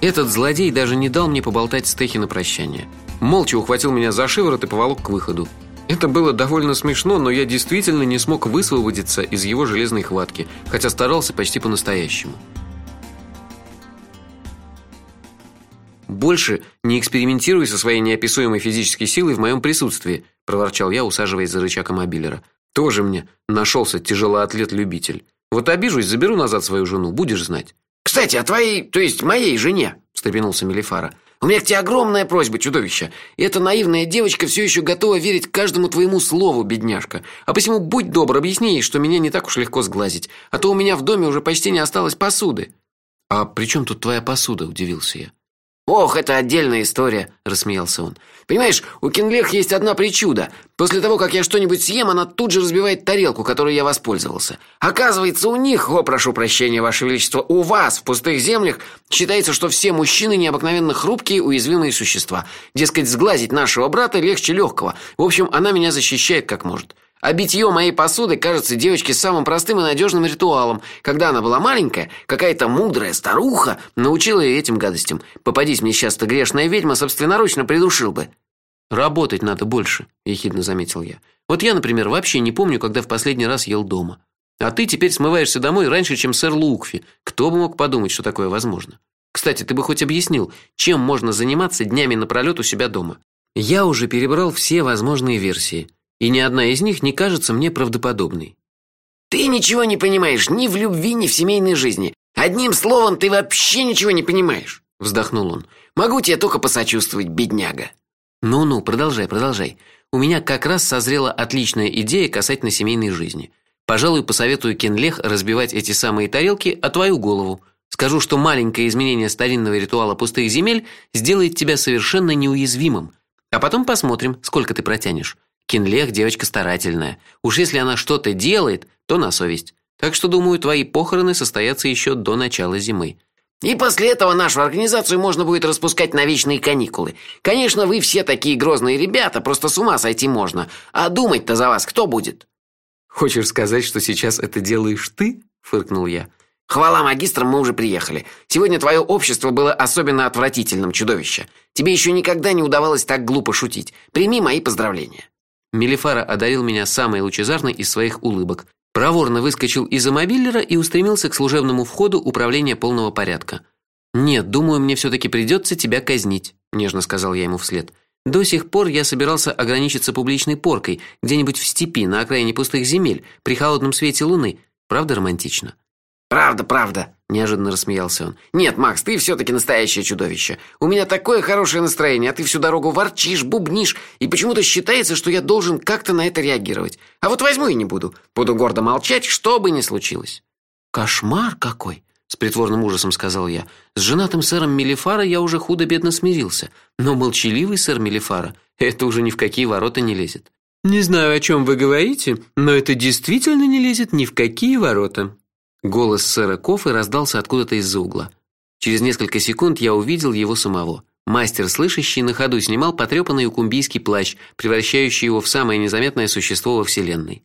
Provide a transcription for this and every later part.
Этот злодей даже не дал мне поболтать с Техи на прощание. Молча ухватил меня за шиворот и поволок к выходу. Это было довольно смешно, но я действительно не смог высвободиться из его железной хватки, хотя старался почти по-настоящему. Больше не экспериментируй со своей неописуемой физической силой в моем присутствии, проворчал я, усаживаясь за рычаг мобилера. Тоже мне нашелся тяжелоатлет-любитель. Вот обижусь, заберу назад свою жену, будешь знать. Кстати, о твоей, то есть моей жене, встрепенулся Мелифара. У меня к тебе огромная просьба, чудовище. И эта наивная девочка все еще готова верить каждому твоему слову, бедняжка. А посему будь добр, объясни ей, что меня не так уж легко сглазить, а то у меня в доме уже почти не осталось посуды. А при чем тут твоя посуда, удивился я. Ох, это отдельная история, рассмеялся он. Понимаешь, у Кинлех есть одна причуда. После того, как я что-нибудь съем, она тут же разбивает тарелку, которой я воспользовался. Оказывается, у них, о, прошу прощения, ваше величество, у вас в пустых землях считается, что все мужчины необыкновенно хрупкие, уязвимые существа. Дескать, сглазить нашего брата легче легкого. В общем, она меня защищает как может. А битье моей посуды кажется девочке самым простым и надежным ритуалом. Когда она была маленькая, какая-то мудрая старуха научила ее этим гадостям. Попадись мне сейчас-то грешная ведьма, собственноручно придушил бы. Работать надо больше, ехидно заметил я. Вот я, например, вообще не помню, когда в последний раз ел дома. А ты теперь смываешься домой раньше, чем сэр Лукфи. Кто бы мог подумать, что такое возможно? Кстати, ты бы хоть объяснил, чем можно заниматься днями напролет у себя дома? Я уже перебрал все возможные версии и ни одна из них не кажется мне правдоподобной. Ты ничего не понимаешь ни в любви, ни в семейной жизни. Одним словом, ты вообще ничего не понимаешь, вздохнул он. Могу тебе только посочувствовать, бедняга. Ну-ну, продолжай, продолжай. У меня как раз созрела отличная идея касательно семейной жизни. Пожалуй, посоветую Кенлех разбивать эти самые тарелки о твою голову. Скажу, что маленькое изменение старинного ритуала пустых земель сделает тебя совершенно неуязвимым. А потом посмотрим, сколько ты протянешь. Кинлех девочка старательная. Уж если она что-то делает, то на совесть. Так что, думаю, твои похороны состоятся еще до начала зимы. И после этого нашу организацию можно будет распускать на вечные каникулы. Конечно, вы все такие грозные ребята, просто с ума сойти можно. А думать-то за вас кто будет? Хочешь сказать, что сейчас это делаешь ты? фыркнул я. Хвала магистрам, мы уже приехали. Сегодня твое общество было особенно отвратительным, чудовище. Тебе еще никогда не удавалось так глупо шутить. Прими мои поздравления. Мелифара одарил меня самой лучезарной из своих улыбок. Проворно выскочил из-за мобилера и устремился к служебному входу управления полного порядка. Нет, думаю, мне все таки придется тебя казнить, нежно сказал я ему вслед. До сих пор я собирался ограничиться публичной поркой где-нибудь в степи на окраине пустых земель при холодном свете луны. Правда романтично? Правда, правда, неожиданно рассмеялся он. Нет, Макс, ты все таки настоящее чудовище. У меня такое хорошее настроение, а ты всю дорогу ворчишь, бубнишь, и почему-то считается, что я должен как-то на это реагировать. А вот возьму и не буду. Буду гордо молчать, что бы ни случилось. Кошмар какой, с притворным ужасом сказал я. С женатым сэром Мелифара я уже худо-бедно смирился, но молчаливый сэр Мелифара это уже ни в какие ворота не лезет. Не знаю, о чем вы говорите, но это действительно не лезет ни в какие ворота. Голос сэра Кофы раздался откуда-то из-за угла. Через несколько секунд я увидел его самого. Мастер слышащий на ходу снимал потрепанный укумбийский плащ, превращающий его в самое незаметное существо во вселенной.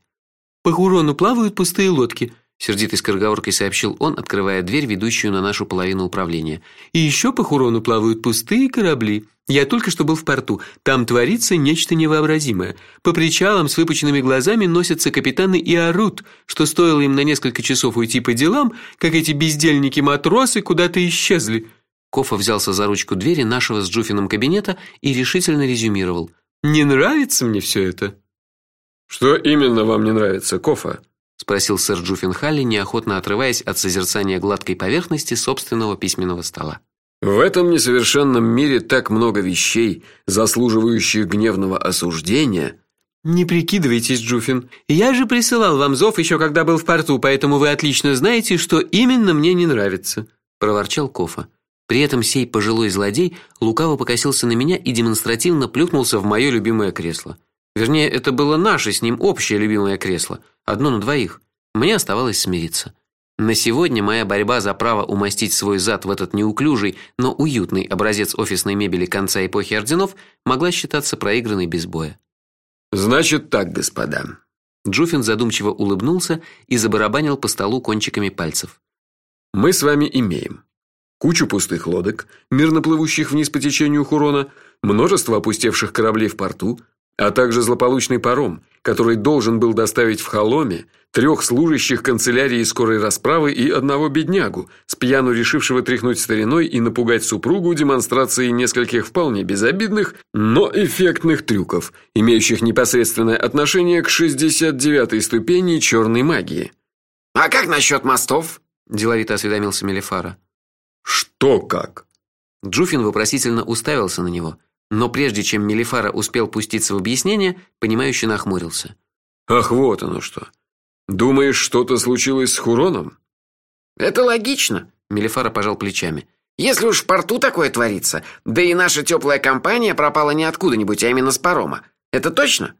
По Хурону плавают пустые лодки, сердитой скороговоркой сообщил он, открывая дверь, ведущую на нашу половину управления. И еще по Хурону плавают пустые корабли. Я только что был в порту. Там творится нечто невообразимое. По причалам с выпученными глазами носятся капитаны и орут, что стоило им на несколько часов уйти по делам, как эти бездельники-матросы куда-то исчезли. Кофа взялся за ручку двери нашего с Джуфином кабинета и решительно резюмировал: "Не нравится мне все это". Что именно вам не нравится, Кофа? Спросил сэр Джуфин Халли, неохотно отрываясь от созерцания гладкой поверхности собственного письменного стола. В этом несовершенном мире так много вещей, заслуживающих гневного осуждения. Не прикидывайтесь, Джуфин. Я же присылал вам зов еще когда был в порту, поэтому вы отлично знаете, что именно мне не нравится, проворчал Кофа. При этом сей пожилой злодей лукаво покосился на меня и демонстративно плюхнулся в мое любимое кресло. Вернее, это было наше с ним общее любимое кресло, одно на двоих. Мне оставалось смириться. На сегодня моя борьба за право умостить свой зад в этот неуклюжий, но уютный образец офисной мебели конца эпохи орденов могла считаться проигранной без боя. Значит так, господа. Джуфин задумчиво улыбнулся и забарабанил по столу кончиками пальцев. Мы с вами имеем кучу пустых лодок, мирно плывущих вниз по течению Хурона, множество опустевших кораблей в порту, а также злополучный паром, который должен был доставить в Холоме трех служащих канцелярии скорой расправы и одного беднягу, с пьяну решившего тряхнуть стариной и напугать супругу демонстрацией нескольких вполне безобидных, но эффектных трюков, имеющих непосредственное отношение к 69-й ступени черной магии. А как насчет мостов? деловито осведомился Мелифара. Что как? Джуфин вопросительно уставился на него. Но прежде чем Мелифара успел пуститься в объяснение, понимающе нахмурился. Ах, вот оно что. Думаешь, что-то случилось с Хуроном? Это логично, Мелифара пожал плечами. Если уж в порту такое творится, да и наша теплая компания пропала не откуда-нибудь, а именно с парома. Это точно?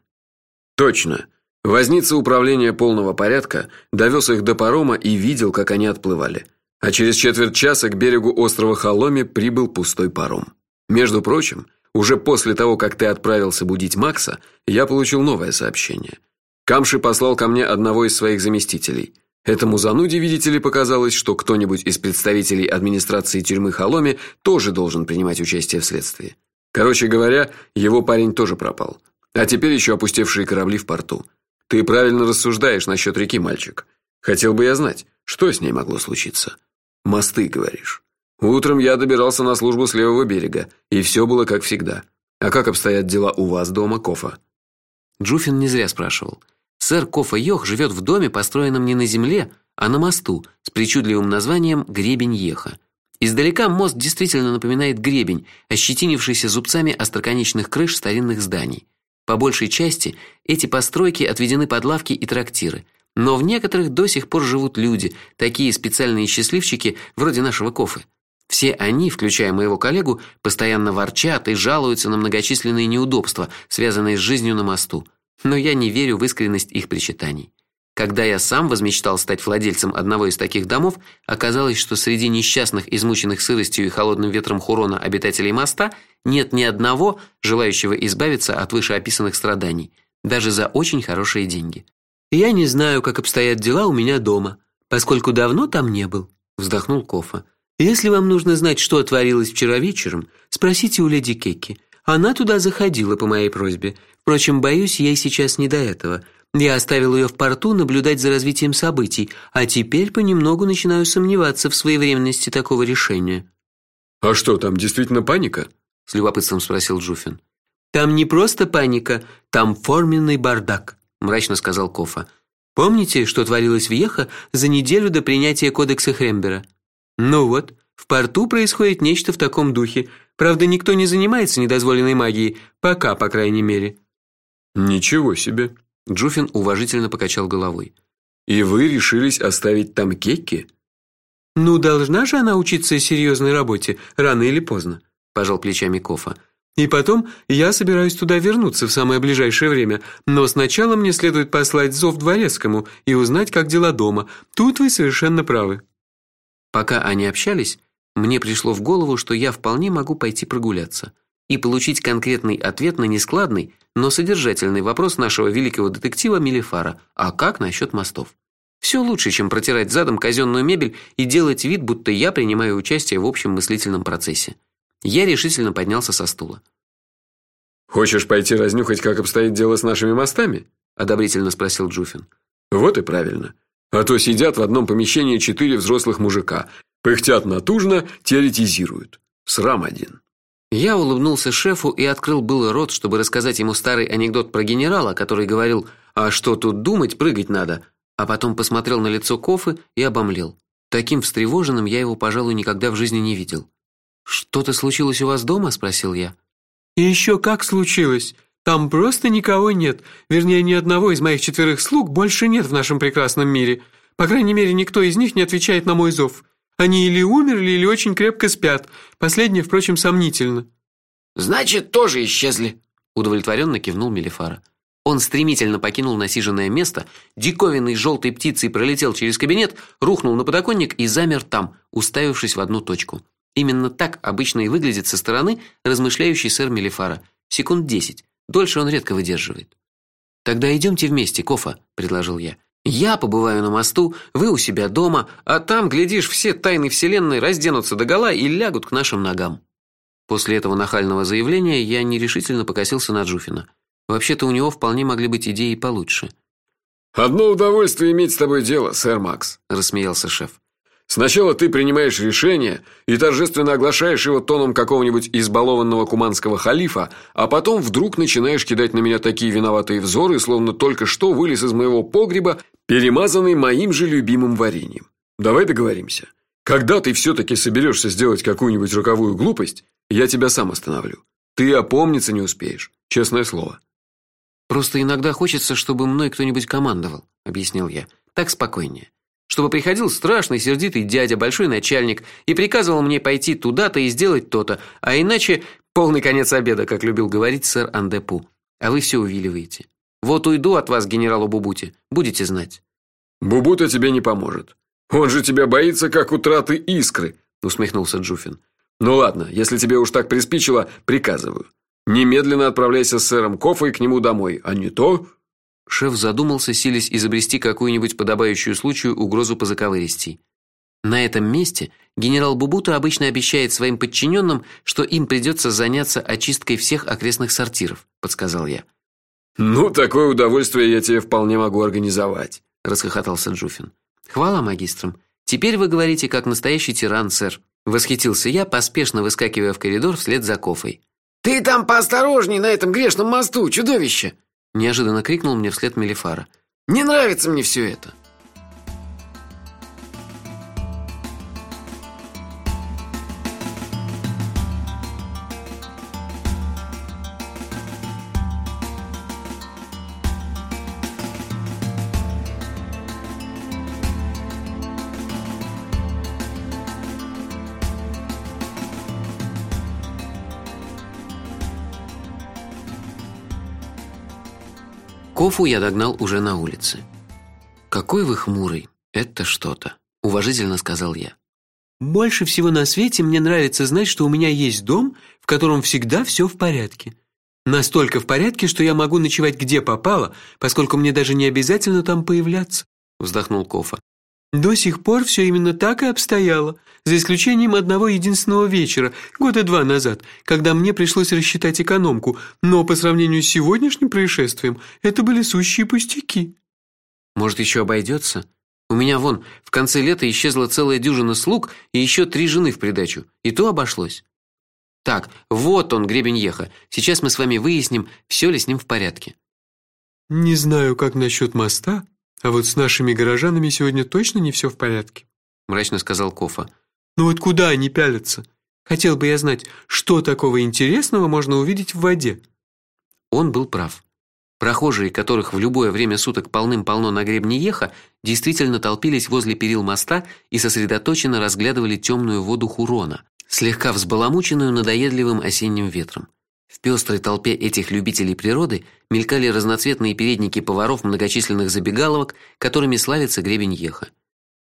Точно. Возница управления полного порядка довез их до парома и видел, как они отплывали. А через четверть часа к берегу острова Холоме прибыл пустой паром. Между прочим, уже после того, как ты отправился будить Макса, я получил новое сообщение. Камши послал ко мне одного из своих заместителей. Этому зануде, видите ли, показалось, что кто-нибудь из представителей администрации тюрьмы Холоме тоже должен принимать участие в следствии. Короче говоря, его парень тоже пропал. А теперь еще опустевшие корабли в порту. Ты правильно рассуждаешь насчет реки, мальчик. Хотел бы я знать, что с ней могло случиться. Мосты, говоришь? Утром я добирался на службу с левого берега, и все было как всегда. А как обстоят дела у вас дома, Кофа? Джуфин не зря спрашивал. Сэр Кофа Йох живет в доме, построенном не на земле, а на мосту, с причудливым названием Гребень Еха. Издалека мост действительно напоминает гребень, ощетинившийся зубцами остроконечных крыш старинных зданий. По большей части эти постройки отведены под лавки и трактиры, но в некоторых до сих пор живут люди, такие специальные счастливчики, вроде нашего Кофы. Все они, включая моего коллегу, постоянно ворчат и жалуются на многочисленные неудобства, связанные с жизнью на мосту. Но я не верю в искренность их причитаний. Когда я сам возмечтал стать владельцем одного из таких домов, оказалось, что среди несчастных, измученных сыростью и холодным ветром Хурона обитателей моста нет ни одного, желающего избавиться от вышеописанных страданий, даже за очень хорошие деньги. Я не знаю, как обстоят дела у меня дома, поскольку давно там не был, вздохнул Кофа. Если вам нужно знать, что творилось вчера вечером, спросите у леди Кекки. Она туда заходила по моей просьбе. Впрочем, боюсь, ей сейчас не до этого. Я оставил ее в порту наблюдать за развитием событий, а теперь понемногу начинаю сомневаться в своевременности такого решения. А что, там действительно паника? с любопытством спросил Джуфин. Там не просто паника, там форменный бардак, мрачно сказал Кофа. Помните, что творилось в Ехо за неделю до принятия кодекса Хрембера? Ну вот, в порту происходит нечто в таком духе. Правда, никто не занимается недозволенной магией, пока, по крайней мере. Ничего себе. Джуфин уважительно покачал головой. И вы решились оставить там Кекки? Ну, должна же она учиться серьезной работе рано или поздно, пожал плечами Кофа. И потом, я собираюсь туда вернуться в самое ближайшее время, но сначала мне следует послать зов дворецкому и узнать, как дела дома. Тут вы совершенно правы. Пока они общались, мне пришло в голову, что я вполне могу пойти прогуляться и получить конкретный ответ на нескладный, но содержательный вопрос нашего великого детектива Мелифара: а как насчет мостов? Все лучше, чем протирать задом казенную мебель и делать вид, будто я принимаю участие в общем мыслительном процессе. Я решительно поднялся со стула. Хочешь пойти разнюхать, как обстоит дело с нашими мостами? одобрительно спросил Джуфин. Вот и правильно. А то сидят в одном помещении четыре взрослых мужика, пыхтят натужно, теоретизируют. Срам один. Я улыбнулся шефу и открыл было рот, чтобы рассказать ему старый анекдот про генерала, который говорил: "А что тут думать, прыгать надо". А потом посмотрел на лицо Кофы и обомлел. Таким встревоженным я его, пожалуй, никогда в жизни не видел. Что-то случилось у вас дома, спросил я. И еще как случилось? Там просто никого нет. Вернее, ни одного из моих четверых слуг больше нет в нашем прекрасном мире. По крайней мере, никто из них не отвечает на мой зов. Они или умерли, или очень крепко спят. Последнее, впрочем, сомнительно. Значит, тоже исчезли, удовлетворенно кивнул Мелифара. Он стремительно покинул насиженное место, диковинной желтой птицей пролетел через кабинет, рухнул на подоконник и замер там, уставившись в одну точку. Именно так обычно и выглядит со стороны размышляющий сэр Мелифара. Секунд десять. Дольше он редко выдерживает. Тогда идемте вместе, Кофа, предложил я. Я побываю на мосту, вы у себя дома, а там, глядишь, все тайны вселенной разденутся догола и лягут к нашим ногам. После этого нахального заявления я нерешительно покосился на Джуфина. Вообще-то у него вполне могли быть идеи получше. Одно удовольствие иметь с тобой дело, сэр Макс, рассмеялся шеф. Сначала ты принимаешь решение и торжественно оглашаешь его тоном какого-нибудь избалованного куманского халифа, а потом вдруг начинаешь кидать на меня такие виноватые взоры, словно только что вылез из моего погреба, перемазанный моим же любимым вареньем. Давай договоримся. Когда ты все таки соберешься сделать какую-нибудь роковую глупость, я тебя сам остановлю. Ты опомниться не успеешь, честное слово. Просто иногда хочется, чтобы мной кто-нибудь командовал, объяснил я. Так спокойнее чтобы приходил страшный сердитый дядя, большой начальник и приказывал мне пойти туда-то и сделать то-то, а иначе полный конец обеда, как любил говорить сэр Андепу. А вы все увиливаете. Вот уйду от вас, генералу Бубути, будете знать. Бубута тебе не поможет. Он же тебя боится как утраты искры, усмехнулся Джуфин. Ну ладно, если тебе уж так приспичило, приказываю. Немедленно отправляйся с сэром Кофой к нему домой, а не то Шеф задумался, силясь изобрести какую-нибудь подобающую случаю угрозу по заковыристей. На этом месте генерал Бубута обычно обещает своим подчиненным, что им придется заняться очисткой всех окрестных сортиров, подсказал я. Ну, такое удовольствие я тебе вполне могу организовать, расхохотался Джуфин. Хвала магистрам. Теперь вы говорите как настоящий тиран, сэр, восхитился я, поспешно выскакивая в коридор вслед за Кофой. Ты там поосторожней на этом грешном мосту, чудовище, неожиданно крикнул мне вслед Мелифара. Не нравится мне все это. Кофу я догнал уже на улице. Какой вы хмурый. Это что-то, уважительно сказал я. Больше всего на свете мне нравится знать, что у меня есть дом, в котором всегда все в порядке. Настолько в порядке, что я могу ночевать где попало, поскольку мне даже не обязательно там появляться, вздохнул Кофа. До сих пор все именно так и обстояло, за исключением одного единственного вечера, года два назад, когда мне пришлось рассчитать экономку, но по сравнению с сегодняшним происшествием это были сущие пустяки. Может, еще обойдется? У меня вон в конце лета исчезла целая дюжина слуг и еще три жены в придачу, и то обошлось. Так, вот он, гребень Еха. Сейчас мы с вами выясним, все ли с ним в порядке. Не знаю, как насчет моста, а вот с нашими горожанами сегодня точно не все в порядке, мрачно сказал Кофа. Ну вот куда они пялятся? Хотел бы я знать, что такого интересного можно увидеть в воде. Он был прав. Прохожие, которых в любое время суток полным-полно на гребне Еха, действительно толпились возле перил моста и сосредоточенно разглядывали темную воду Хурона, слегка взбаламученную надоедливым осенним ветром. В пестрой толпе этих любителей природы мелькали разноцветные передники поваров многочисленных забегаловок, которыми славится гребень Еха.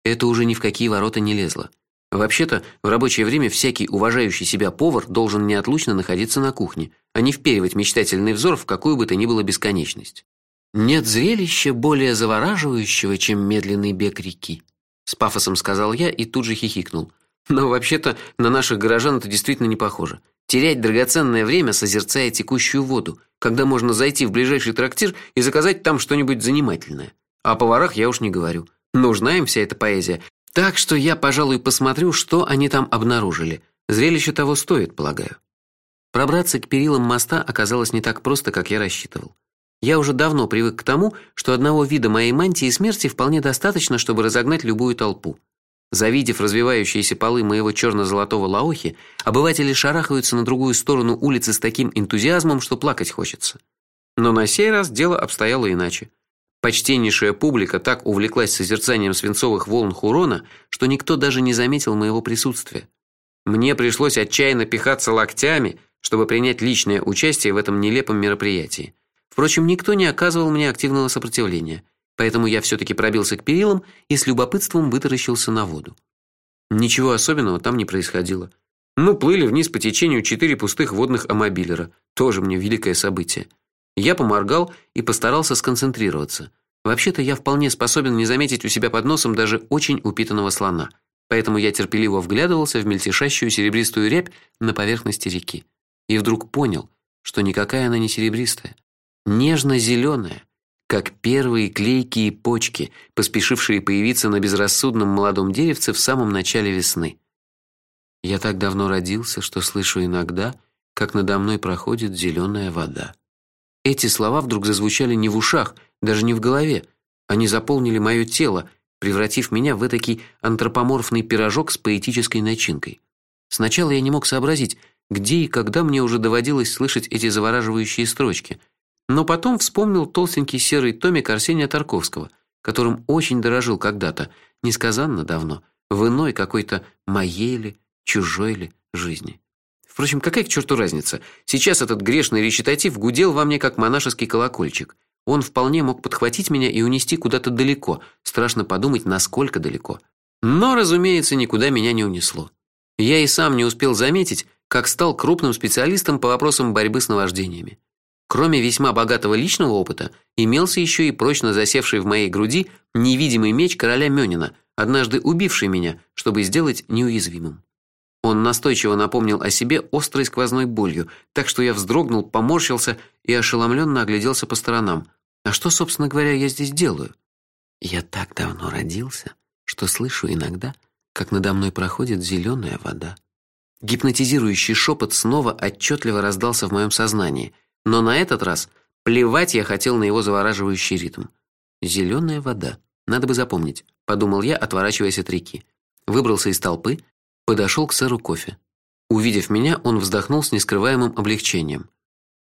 Это уже ни в какие ворота не лезло. Вообще-то, в рабочее время всякий уважающий себя повар должен неотлучно находиться на кухне, а не вперивать мечтательный взор в какую бы то ни было бесконечность. Нет зрелища более завораживающего, чем медленный бег реки, с пафосом сказал я и тут же хихикнул. Но вообще-то на наших горожан это действительно не похоже. Терять драгоценное время, созерцая текущую воду, когда можно зайти в ближайший трактир и заказать там что-нибудь занимательное. О поварах я уж не говорю. Нужна им вся эта поэзия. Так что я, пожалуй, посмотрю, что они там обнаружили. Зрелище того стоит, полагаю. Пробраться к перилам моста оказалось не так просто, как я рассчитывал. Я уже давно привык к тому, что одного вида моей мантии смерти вполне достаточно, чтобы разогнать любую толпу. Завидев развивающиеся полы моего черно золотого лаохи, обыватели шарахаются на другую сторону улицы с таким энтузиазмом, что плакать хочется. Но на сей раз дело обстояло иначе. Почтеннейшая публика так увлеклась созерцанием свинцовых волн Хурона, что никто даже не заметил моего присутствия. Мне пришлось отчаянно пихаться локтями, чтобы принять личное участие в этом нелепом мероприятии. Впрочем, никто не оказывал мне активного сопротивления. Поэтому я все таки пробился к перилам и с любопытством вытаращился на воду. Ничего особенного там не происходило. Ну, плыли вниз по течению четыре пустых водных амобилера. Тоже мне великое событие. Я поморгал и постарался сконцентрироваться. Вообще-то я вполне способен не заметить у себя под носом даже очень упитанного слона. Поэтому я терпеливо вглядывался в мельтешащую серебристую рябь на поверхности реки и вдруг понял, что никакая она не серебристая, нежно зеленая как первые клейкие почки, поспешившие появиться на безрассудном молодом деревце в самом начале весны. Я так давно родился, что слышу иногда, как надо мной проходит зеленая вода. Эти слова вдруг зазвучали не в ушах, даже не в голове. Они заполнили мое тело, превратив меня в этакий антропоморфный пирожок с поэтической начинкой. Сначала я не мог сообразить, где и когда мне уже доводилось слышать эти завораживающие строчки – но потом вспомнил толстенький серый томик Арсения Тарковского, которым очень дорожил когда-то, несказанно давно, в иной какой-то моей ли, чужой ли жизни. Впрочем, какая к черту разница? Сейчас этот грешный речитатив гудел во мне как монашеский колокольчик. Он вполне мог подхватить меня и унести куда-то далеко. Страшно подумать, насколько далеко. Но, разумеется, никуда меня не унесло. Я и сам не успел заметить, как стал крупным специалистом по вопросам борьбы с наваждениями. Кроме весьма богатого личного опыта, имелся еще и прочно засевший в моей груди невидимый меч короля Мёнина, однажды убивший меня, чтобы сделать неуязвимым. Он настойчиво напомнил о себе острой сквозной болью, так что я вздрогнул, поморщился и ошеломленно огляделся по сторонам. А что, собственно говоря, я здесь делаю? Я так давно родился, что слышу иногда, как надо мной проходит зеленая вода. Гипнотизирующий шепот снова отчетливо раздался в моем сознании. Но на этот раз плевать я хотел на его завораживающий ритм. Зеленая вода. Надо бы запомнить, подумал я, отворачиваясь от реки. Выбрался из толпы, подошел к сэру кофе. Увидев меня, он вздохнул с нескрываемым облегчением.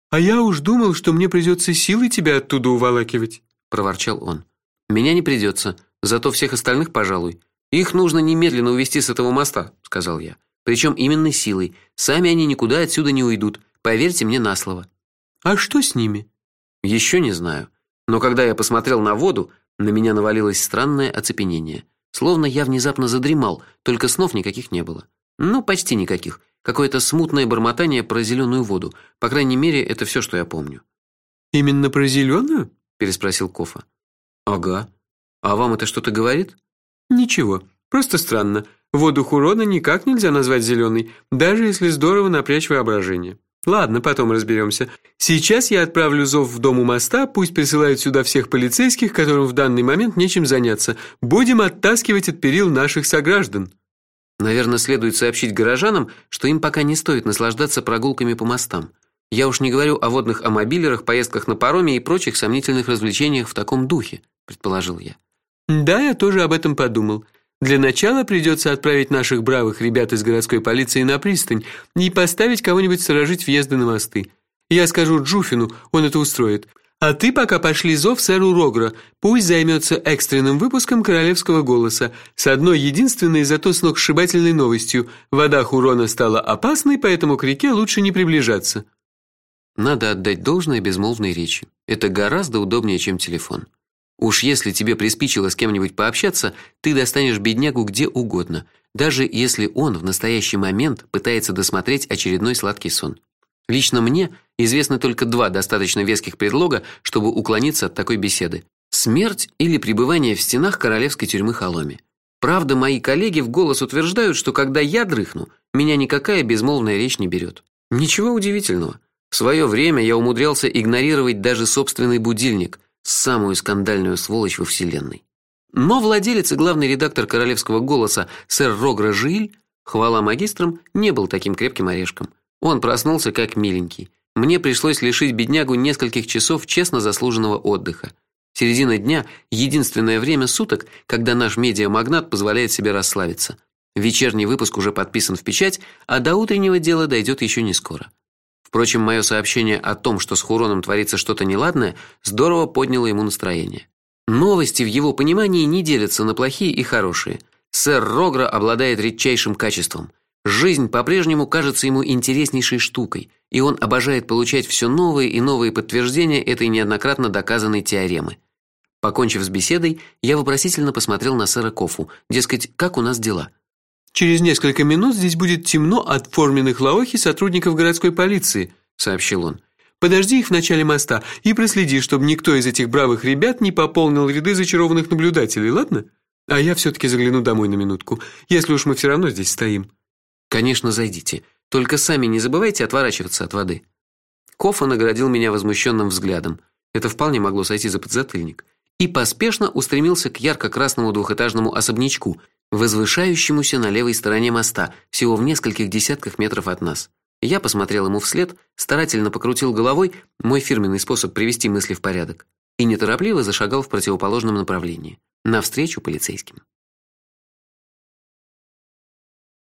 А я уж думал, что мне придется силой тебя оттуда уволакивать, проворчал он. Меня не придется, зато всех остальных, пожалуй. Их нужно немедленно увести с этого моста, сказал я. Причем именно силой. Сами они никуда отсюда не уйдут. Поверьте мне на слово. А что с ними? Еще не знаю. Но когда я посмотрел на воду, на меня навалилось странное оцепенение, словно я внезапно задремал, только снов никаких не было. Ну, почти никаких. Какое-то смутное бормотание про зеленую воду. По крайней мере, это все, что я помню. Именно про зеленую? переспросил Кофа. Ага. А вам это что-то говорит? Ничего. Просто странно. Воду Хурона никак нельзя назвать зеленой, даже если здорово напрячь воображение. Ладно, потом разберемся. Сейчас я отправлю зов в дом у моста, пусть присылают сюда всех полицейских, которым в данный момент нечем заняться. Будем оттаскивать от перил наших сограждан. Наверное, следует сообщить горожанам, что им пока не стоит наслаждаться прогулками по мостам. Я уж не говорю о водных амобилерах, поездках на пароме и прочих сомнительных развлечениях в таком духе, предположил я. Да, я тоже об этом подумал. Для начала придется отправить наших бравых ребят из городской полиции на пристань и поставить кого-нибудь сторожить въезды на мосты. Я скажу Джуфину, он это устроит. А ты пока пошли зов сэру Рогра, пусть займется экстренным выпуском королевского голоса с одной единственной зато сногсшибательной новостью. Вода Хурона стала опасной, поэтому к реке лучше не приближаться. Надо отдать должное безмолвной речи. Это гораздо удобнее, чем телефон. Уж если тебе приспичило с кем-нибудь пообщаться, ты достанешь беднягу где угодно, даже если он в настоящий момент пытается досмотреть очередной сладкий сон. Лично мне известны только два достаточно веских предлога, чтобы уклониться от такой беседы: смерть или пребывание в стенах королевской тюрьмы Холоми. Правда, мои коллеги в голос утверждают, что когда я дрыхну, меня никакая безмолвная речь не берет. Ничего удивительного. В свое время я умудрялся игнорировать даже собственный будильник самую скандальную сволочь во вселенной. Но владелец и главный редактор Королевского голоса сэр Рогра Жиль, хвала магистрам, не был таким крепким орешком. Он проснулся как миленький. Мне пришлось лишить беднягу нескольких часов честно заслуженного отдыха. Середина дня единственное время суток, когда наш медиамагнат позволяет себе расслабиться. Вечерний выпуск уже подписан в печать, а до утреннего дела дойдет еще не скоро. Впрочем, мое сообщение о том, что с Хуроном творится что-то неладное, здорово подняло ему настроение. Новости в его понимании не делятся на плохие и хорошие. Сэр Рогра обладает редчайшим качеством. Жизнь по-прежнему кажется ему интереснейшей штукой, и он обожает получать все новые и новые подтверждения этой неоднократно доказанной теоремы. Покончив с беседой, я вопросительно посмотрел на сэра Кофу, дескать, как у нас дела. Через несколько минут здесь будет темно от форменных лаохи сотрудников городской полиции, сообщил он. Подожди их в начале моста и проследи, чтобы никто из этих бравых ребят не пополнил ряды зачарованных наблюдателей, ладно? А я все таки загляну домой на минутку, если уж мы все равно здесь стоим. Конечно, зайдите. Только сами не забывайте отворачиваться от воды. Кофа наградил меня возмущенным взглядом. Это вполне могло сойти за подзатыльник. И поспешно устремился к ярко-красному двухэтажному особнячку, возвышающемуся на левой стороне моста, всего в нескольких десятках метров от нас. Я посмотрел ему вслед, старательно покрутил головой, мой фирменный способ привести мысли в порядок, и неторопливо зашагал в противоположном направлении, навстречу полицейским.